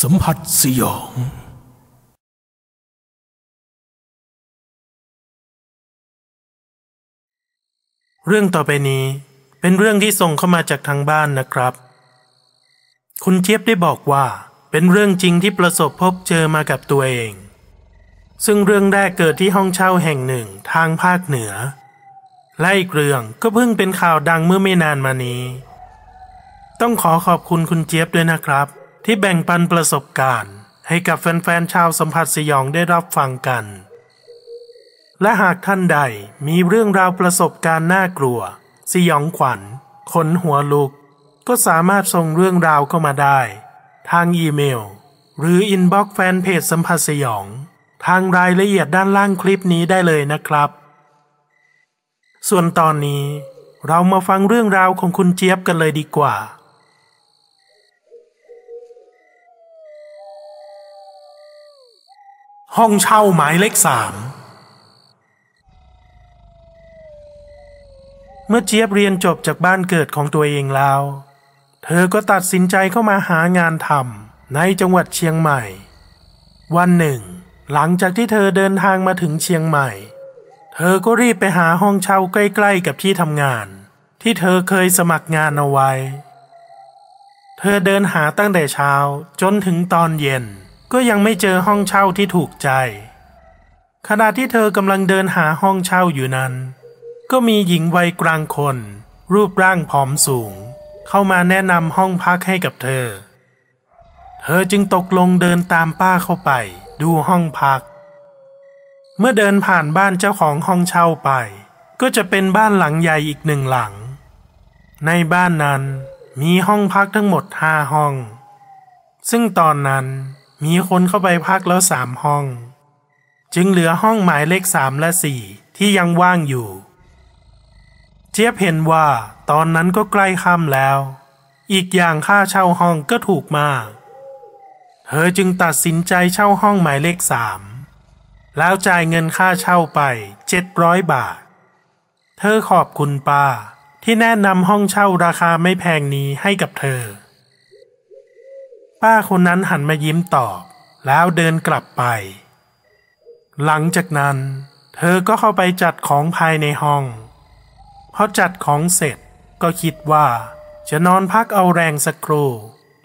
สัมผัสสยอง เรื่องต่อไปนี้เป็นเรื่องที่ส่งเข้ามาจากทางบ้านนะครับ คุณเจี๊ยบได้บอกว่าเป็นเรื่องจริงที่ประสบพบเจอมากับตัวเอง ซึ่งเรื่องแรกเกิดที่ห้องเช่าแห่งหนึ่งทางภาคเหนือ และอีกเรื่องก็เพิ่งเป็นข่าวดังเมื่อไม่นานมานี้ ต้องขอขอบคุณคุณเจี๊ยบด้วยนะครับ ที่แบ่งปันประสบการณ์ ให้กับแฟนๆชาวสัมผัสสยองได้รับฟังกัน และหากท่านใดมีเรื่องราวประสบการณ์น่ากลัว สยองขวัญขนหัวลุก ก็สามารถส่งเรื่องราวเข้ามาได้ ทางอีเมล หรือ inbox fanpage สัมผัสสยอง ทางรายละเอียดด้านล่างคลิปนี้ได้เลยนะครับ ส่วนตอนนี้เรามาฟังเรื่องราวของคุณเจี๊ยบกันเลยดีกว่า ห้องเช่าหมายเลขสามเมื่อเจี๊ยบเรียนจบจากบ้านเกิดของตัวเองแล้ว เธอก็ตัดสินใจเข้ามาหางานทำในจังหวัดเชียงใหม่ วันหนึ่ง หลังจากที่เธอเดินทางมาถึงเชียงใหม่ เธอก็รีบไปหาห้องเช่าใกล้ๆกับที่ทำงาน ที่เธอเคยสมัครงานเอาไว้ เธอเดินหาตั้งแต่เช้าจนถึงตอนเย็น ก็ยังไม่เจอห้องเช่าที่ถูกใจ ขณะที่เธอกำลังเดินหาห้องเช่าอยู่นั้น ก็มีหญิงวัยกลางคน รูปร่างผอมสูง เข้ามาแนะนำห้องพักให้กับเธอ เธอจึงตกลงเดินตามป้าเข้าไป ดูห้องพัก เมื่อเดินผ่านบ้านเจ้าของห้องเช่าไป ก็จะเป็นบ้านหลังใหญ่อีกหนึ่งหลัง ในบ้านนั้นมีห้องพักทั้งหมดห้าห้อง ซึ่งตอนนั้น มีคนเข้าไปพักแล้วสามห้อง จึงเหลือห้องหมายเลขสามและสี่ที่ยังว่างอยู่ เจี๊ยบเห็นว่าตอนนั้นก็ใกล้ค่ำแล้ว อีกอย่างค่าเช่าห้องก็ถูกมาก เธอจึงตัดสินใจเช่าห้องหมายเลขสามแล้วจ่ายเงินค่าเช่าไปเจ็ดร้อยบาท เธอขอบคุณป้าที่แนะนำห้องเช่าราคาไม่แพงนี้ให้กับเธอ ป้าคนนั้นหันมายิ้มตอบ แล้วเดินกลับไป หลังจากนั้น เธอก็เข้าไปจัดของภายในห้องพอจัดของเสร็จก็คิดว่า จะนอนพักเอาแรงสักครู่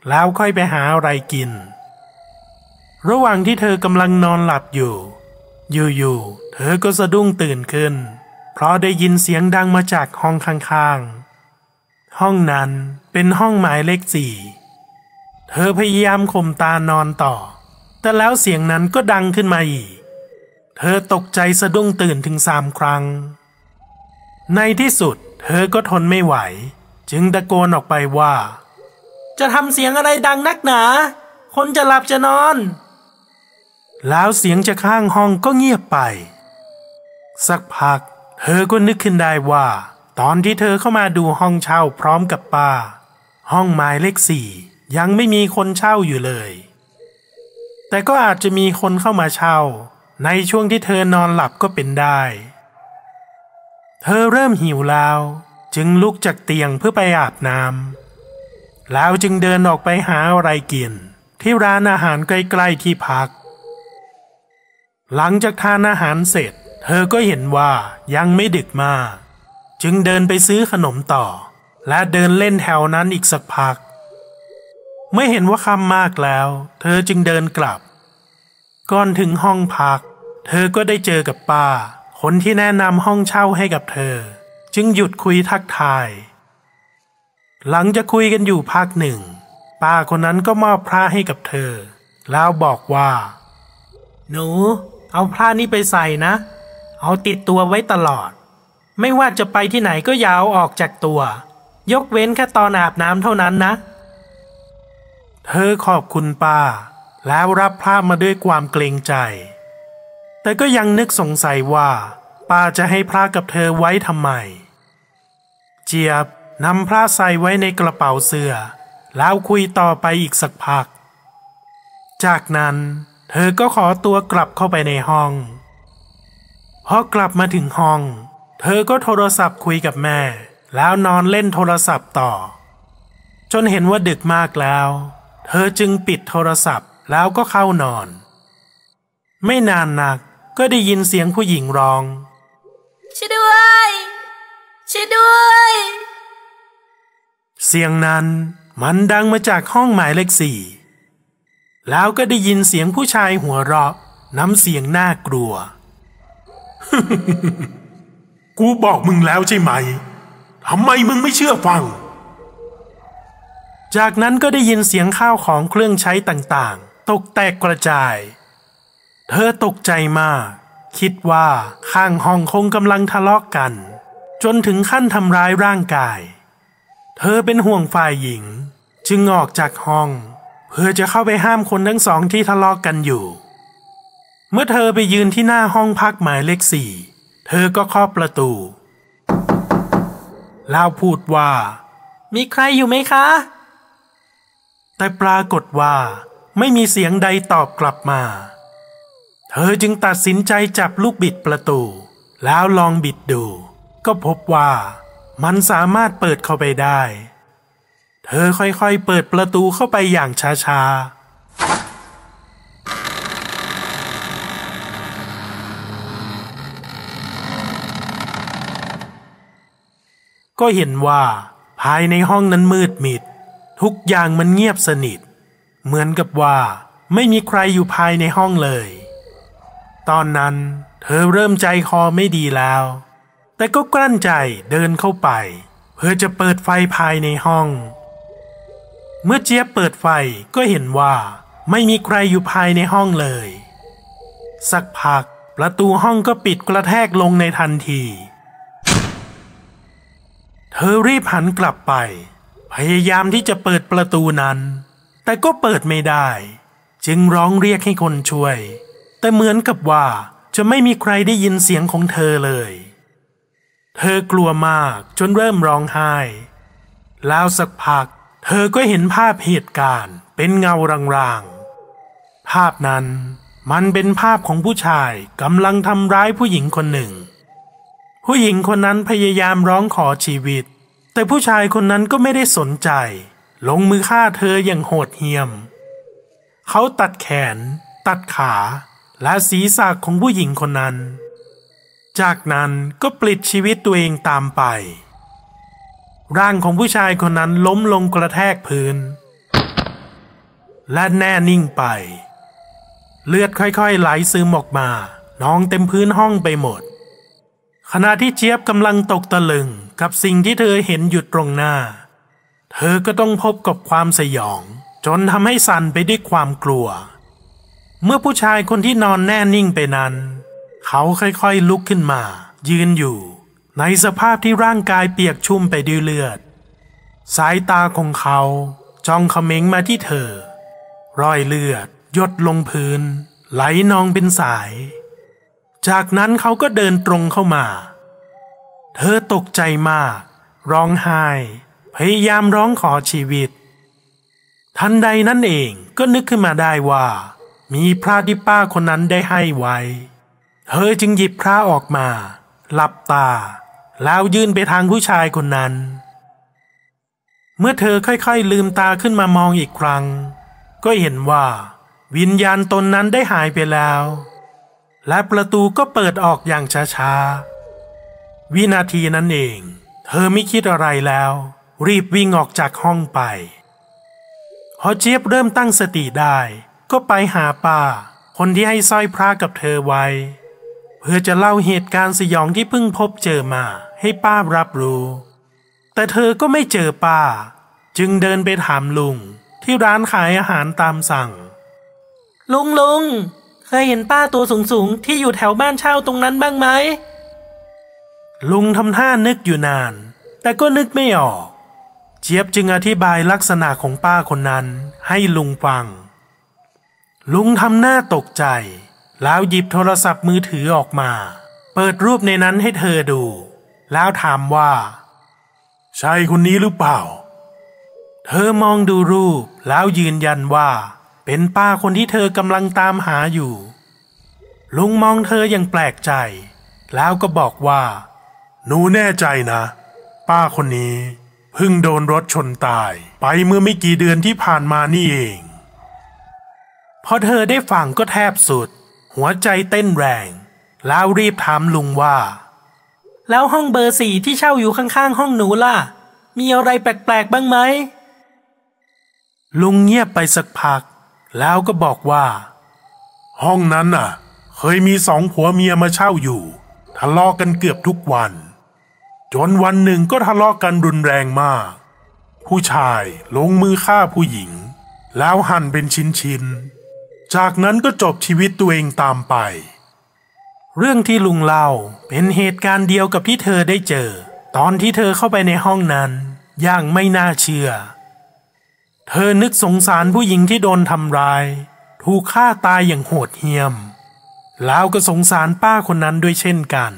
แล้วค่อยไปหาอะไรกิน ระหว่างที่เธอกำลังนอนหลับอยู่ อยู่ๆเธอก็สะดุ้งตื่นขึ้น เพราะได้ยินเสียงดังมาจากห้องข้างๆ ห้องนั้นเป็นห้องหมายเลขสี่ เธอพยายามข่มตานอนต่อ แต่แล้วเสียงนั้นก็ดังขึ้นมาอีก เธอตกใจสะดุ้งตื่นถึงสามครั้ง ในที่สุด เธอก็ทนไม่ไหว จึงตะโกนออกไปว่า จะทำเสียงอะไรดังนักหนา คนจะหลับจะนอน แล้วเสียงจากข้างห้องก็เงียบไป สักพัก เธอก็นึกขึ้นได้ว่า ตอนที่เธอเข้ามาดูห้องเช่าพร้อมกับป้า ห้องหมายเลขสี่ ยังไม่มีคนเช่าอยู่เลย แต่ก็อาจจะมีคนเข้ามาเช่า ในช่วงที่เธอนอนหลับก็เป็นได้ เธอเริ่มหิวแล้ว จึงลุกจากเตียงเพื่อไปอาบน้ำแล้วจึงเดินออกไปหาอะไรกิน ที่ร้านอาหารใกล้ๆที่พัก หลังจากทานอาหารเสร็จ เธอก็เห็นว่ายังไม่ดึกมาก จึงเดินไปซื้อขนมต่อ และเดินเล่นแถวนั้นอีกสักพัก เมื่อเห็นว่าค่ำมากแล้ว เธอจึงเดินกลับ ก่อนถึงห้องพัก เธอก็ได้เจอกับป้า คนที่แนะนำห้องเช่าให้กับเธอ จึงหยุดคุยทักทาย หลังจะคุยกันอยู่พักหนึ่ง ป้าคนนั้นก็มอบพระให้กับเธอ แล้วบอกว่า หนู เอาพระนี้ไปใส่นะ เอาติดตัวไว้ตลอด ไม่ว่าจะไปที่ไหนก็ยาวออกจากตัว ยกเว้นแค่ตอนอาบน้ำเท่านั้นนะ เธอขอบคุณป้า แล้วรับพระมาด้วยความเกรงใจ แต่ก็ยังนึกสงสัยว่า ป้าจะให้พระกับเธอไว้ทำไม เจี๊ยบนำพระใส่ไว้ในกระเป๋าเสื้อ แล้วคุยต่อไปอีกสักพัก จากนั้นเธอก็ขอตัวกลับเข้าไปในห้อง พอกลับมาถึงห้อง เธอก็โทรศัพท์คุยกับแม่ แล้วนอนเล่นโทรศัพท์ต่อ จนเห็นว่าดึกมากแล้ว เเธอจึงปิดโทรศัพท์แล้วก็เข้านอน ไม่นานนักก็ได้ยินเสียงผู้หญิงร้องช่วยด้วยช่วยด้วย เสียงนั้นมันดังมาจากห้องหมายเลขสี่ แล้วก็ได้ยินเสียงผู้ชายหัวเราะน้ำเสียงน่ากลัว กูบอกมึงแล้วใช่ไหมทำไมมึงไม่เชื่อฟัง จากนั้นก็ได้ยินเสียงข้าวของเครื่องใช้ต่างๆ ตกแตกกระจาย เธอตกใจมาก คิดว่าข้างห้องคงกำลังทะเลาะกกัน จนถึงขั้นทำร้ายร่างกาย เธอเป็นห่วงฝ่ายหญิง จึงออกจากห้อง เพื่อจะเข้าไปห้ามคนทั้งสองที่ทะเลาะกกันอยู่ เมื่อเธอไปยืนที่หน้าห้องพักหมายเลขสี่เธอก็เคาะประตูแล้วพูดว่า มีใครอยู่ไหมคะ แต่ปรากฏว่าไม่มีเสียงใดตอบกลับมา เธอจึงตัดสินใจจับลูกบิดประตู แล้วลองบิดดู ก็พบว่ามันสามารถเปิดเข้าไปได้ เธอค่อยๆเปิดประตูเข้าไปอย่างช้าๆ ก็เห็นว่าภายในห้องนั้นมืดมิด ทุกอย่างมันเงียบสนิท เหมือนกับว่าไม่มีใครอยู่ภายในห้องเลย ตอนนั้นเธอเริ่มใจคอไม่ดีแล้ว แต่ก็กลั้นใจเดินเข้าไป เพื่อจะเปิดไฟภายในห้อง เมื่อเจี๊ยบเปิดไฟก็เห็นว่าไม่มีใครอยู่ภายในห้องเลย สักพักประตูห้องก็ปิดกระแทกลงในทันที เธอรีบหันกลับไป พยายามที่จะเปิดประตูนั้น แต่ก็เปิดไม่ได้ จึงร้องเรียกให้คนช่วย แต่เหมือนกับว่าจะไม่มีใครได้ยินเสียงของเธอเลย เธอกลัวมากจนเริ่มร้องไห้ แล้วสักพัก เธอก็เห็นภาพเหตุการณ์เป็นเงารางๆ ภาพนั้นมันเป็นภาพของผู้ชายกำลังทำร้ายผู้หญิงคนหนึ่ง ผู้หญิงคนนั้นพยายามร้องขอชีวิต แต่ผู้ชายคนนั้นก็ไม่ได้สนใจ ลงมือฆ่าเธออย่างโหดเหี้ยม เขาตัดแขน ตัดขา และศีรษะของผู้หญิงคนนั้น จากนั้นก็ปลิดชีวิตตัวเองตามไป ร่างของผู้ชายคนนั้นล้มลงกระแทกพื้น และแน่นิ่งไป เลือดค่อยๆไหลซึมออกมานองเต็มพื้นห้องไปหมด ขณะที่เจี๊ยบกำลังตกตะลึง กับสิ่งที่เธอเห็นอยู่ตรงหน้า เธอก็ต้องพบกับความสยอง จนทำให้สั่นไปด้วยความกลัว เมื่อผู้ชายคนที่นอนแน่นิ่งไปนั้น เขาค่อยๆลุกขึ้นมา ยืนอยู่ ในสภาพที่ร่างกายเปียกชุ่มไปด้วยเลือด สายตาของเขาจ้องเขม็งมาที่เธอ รอยเลือดหยดลงพื้น ไหลนองเป็นสาย จากนั้นเขาก็เดินตรงเข้ามา เธอตกใจมาก ร้องไห้ พยายามร้องขอชีวิต ทันใดนั่นเองก็นึกขึ้นมาได้ว่า มีพระที่ป้าคนนั้นได้ให้ไว้ เธอจึงหยิบพระออกมา หลับตา แล้วยื่นไปทางผู้ชายคนนั้น เมื่อเธอค่อยๆลืมตาขึ้นมามองอีกครั้ง ก็เห็นว่า วิญญาณตนนั้นได้หายไปแล้ว และประตูก็เปิดออกอย่างช้าๆ วินาทีนั้นเอง เธอไม่คิดอะไรแล้ว รีบวิ่งออกจากห้องไปพอเจี๊ยบเริ่มตั้งสติได้ ก็ไปหาป้า คนที่ให้สร้อยพระกับเธอไว้ เพื่อจะเล่าเหตุการณ์สยองที่เพิ่งพบเจอมาให้ป้ารับรู้ แต่เธอก็ไม่เจอป้า จึงเดินไปถามลุงที่ร้านขายอาหารตามสั่ง ลุงลุงเคยเห็นป้าตัวสูงสูงๆที่อยู่แถวบ้านเช่าตรงนั้นบ้างไหม ลุงทำท่านึกอยู่นาน แต่ก็นึกไม่ออก เจี๊ยบจึงอธิบายลักษณะของป้าคนนั้นให้ลุงฟัง ลุงทำหน้าตกใจ แล้วหยิบโทรศัพท์มือถือออกมา เปิดรูปในนั้นให้เธอดู แล้วถามว่า ใช่คนนี้หรือเปล่า เธอมองดูรูปแล้วยืนยันว่า เป็นป้าคนที่เธอกำลังตามหาอยู่ ลุงมองเธออย่างแปลกใจ แล้วก็บอกว่า หนูแน่ใจนะ ป้าคนนี้เพิ่งโดนรถชนตาย ไปเมื่อไม่กี่เดือนที่ผ่านมานี่เอง พอเธอได้ฟังก็แทบสุด หัวใจเต้นแรง แล้วรีบถามลุงว่า แล้วห้องเบอร์สี่ที่เช่าอยู่ข้างๆ ห้องหนูล่ะ มีอะไรแปลกๆบ้างไหม ลุงเงียบไปสักพัก แล้วก็บอกว่า ห้องนั้นน่ะ เคยมีสองผัวเมียมาเช่าอยู่ทะเลาะกันเกือบทุกวัน จนวันหนึ่งก็ทะเลาะกันรุนแรงมาก ผู้ชายลงมือฆ่าผู้หญิง แล้วหั่นเป็นชิ้นๆ จากนั้นก็จบชีวิตตัวเองตามไป เรื่องที่ลุงเล่าเป็นเหตุการณ์เดียวกับที่เธอได้เจอ ตอนที่เธอเข้าไปในห้องนั้น อย่างไม่น่าเชื่อ เธอนึกสงสารผู้หญิงที่โดนทำร้าย ถูกฆ่าตายอย่างโหดเหี้ยม แล้วก็สงสารป้าคนนั้นด้วยเช่นกัน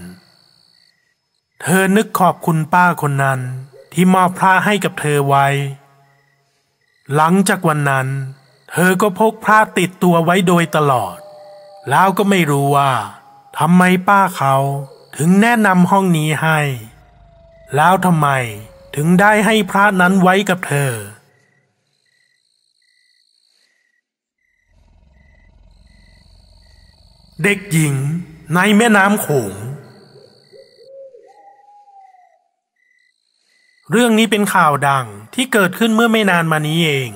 เธอนึกขอบคุณป้าคนนั้นที่มอบพระให้กับเธอไว้ หลังจากวันนั้น เธอก็พกพระติดตัวไว้โดยตลอด แล้วก็ไม่รู้ว่าทำไมป้าเขาถึงแนะนำห้องนี้ให้ แล้วทำไมถึงได้ให้พระนั้นไว้กับเธอ เด็กหญิงในแม่น้ำโขง เรื่องนี้เป็นข่าวดังที่เกิดขึ้นเมื่อไม่นานมานี้เอง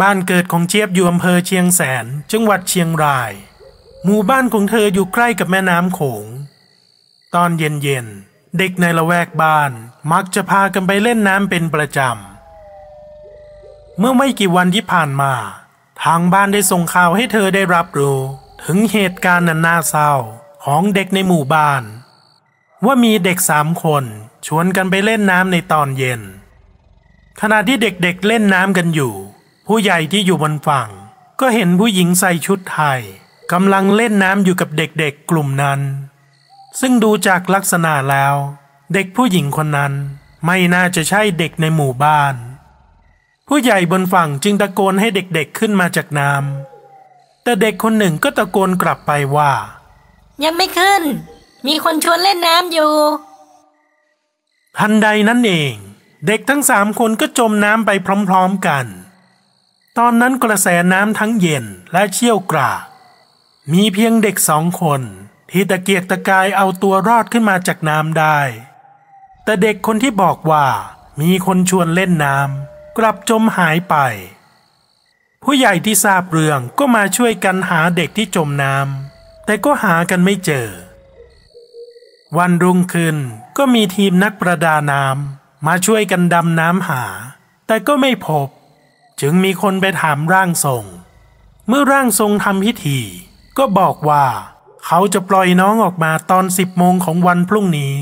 บ้านเกิดของเจี๊ยบอยู่อำเภอเชียงแสน จังหวัดเชียงราย หมู่บ้านของเธออยู่ใกล้กับแม่น้ำโขง ตอนเย็นๆ เด็กในละแวกบ้านมักจะพากันไปเล่นน้ำเป็นประจำ เมื่อไม่กี่วันที่ผ่านมา ทางบ้านได้ส่งข่าวให้เธอได้รับรู้ ถึงเหตุการณ์นันน่าเศร้าของเด็กในหมู่บ้าน ว่ามีเด็กสามคน ชวนกันไปเล่นน้ำในตอนเย็น ขณะที่เด็กๆเเล่นน้ำกันอยู่ ผู้ใหญ่ที่อยู่บนฝั่ง ก็เห็นผู้หญิงใส่ชุดไทยกำลังเล่นน้ำอยู่กับเด็กๆกลุ่มนั้น ซึ่งดูจากลักษณะแล้ว เด็กผู้หญิงคนนั้นไม่น่าจะใช่เด็กในหมู่บ้าน ผู้ใหญ่บนฝั่งจึงตะโกนให้เด็กๆขึ้นมาจากน้ำแต่เด็กคนหนึ่งก็ตะโกนกลับไปว่า ยังไม่ขึ้น มีคนชวนเล่นน้ำอยู่ ทันใดนั้นเอง เด็กทั้งสามคนก็จมน้ำไปพร้อมๆกัน ตอนนั้นกระแสน้ำทั้งเย็นและเชี่ยวกรากมีเพียงเด็กสองคนที่ตะเกียกตะกายเอาตัวรอดขึ้นมาจากน้ำได้ แต่เด็กคนที่บอกว่ามีคนชวนเล่นน้ำกลับจมหายไป ผู้ใหญ่ที่ทราบเรื่องก็มาช่วยกันหาเด็กที่จมน้ำแต่ก็หากันไม่เจอ วันรุ่งขึ้นก็มีทีมนักประดาน้ำมาช่วยกันดำน้ำหา แต่ก็ไม่พบ จึงมีคนไปถามร่างทรง เมื่อร่างทรงทำพิธี ก็บอกว่า เขาจะปล่อยน้องออกมาตอนสิบโมงของวันพรุ่งนี้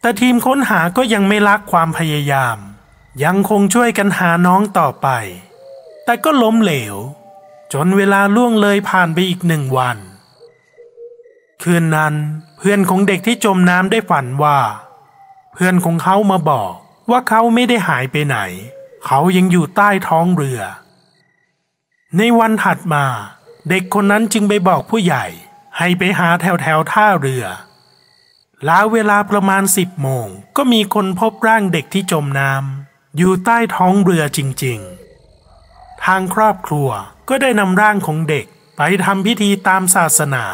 แต่ทีมค้นหาก็ยังไม่ลักความพยายาม ยังคงช่วยกันหาน้องต่อไป แต่ก็ล้มเหลว จนเวลาล่วงเลยผ่านไปอีกหนึ่งวัน คืนนั้น พื่อนของเด็กที่จมน้ำได้ฝันว่า เพื่อนของเขามาบอกว่าเขาไม่ได้หายไปไหน เขายังอยู่ใต้ท้องเรือ ในวันถัดมา เด็กคนนั้นจึงไปบอกผู้ใหญ่ ให้ไปหาแถวแถวท่าเรือแล้วเวลาประมาณสิบโมงก็มีคนพบร่างเด็กที่จมน้ำอยู่ใต้ท้องเรือจริงๆ ทางครอบครัวก็ได้นำร่างของเด็กไปทำพิธีตามศาสนา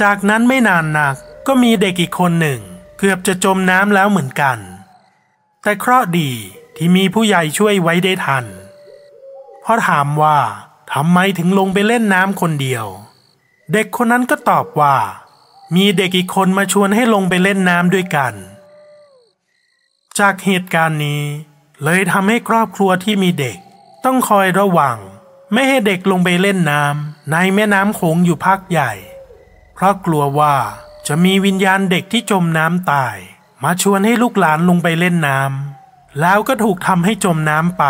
จากนั้นไม่นานนักก็มีเด็กอีกคนหนึ่งเกือบจะจมน้ำแล้วเหมือนกัน แต่เคราะดีที่มีผู้ใหญ่ช่วยไว้ได้ทันพราะถามว่าทำไมถึงลงไปเล่นน้ำคนเดียว เด็กคนนั้นก็ตอบว่า มีเด็กอีกคนมาชวนให้ลงไปเล่นน้ำด้วยกัน จากเหตุการณ์นี้ เลยทำให้ครอบครัวที่มีเด็ก ต้องคอยระวัง ไม่ให้เด็กลงไปเล่นน้ำในแม่น้ำโขงอยู่พักใหญ่ เพราะกลัวว่าจะมีวิญญาณเด็กที่จมน้ำตาย มาชวนให้ลูกหลานลงไปเล่นน้ำแล้วก็ถูกทำให้จมน้ำไป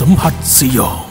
สัมผัสสยอง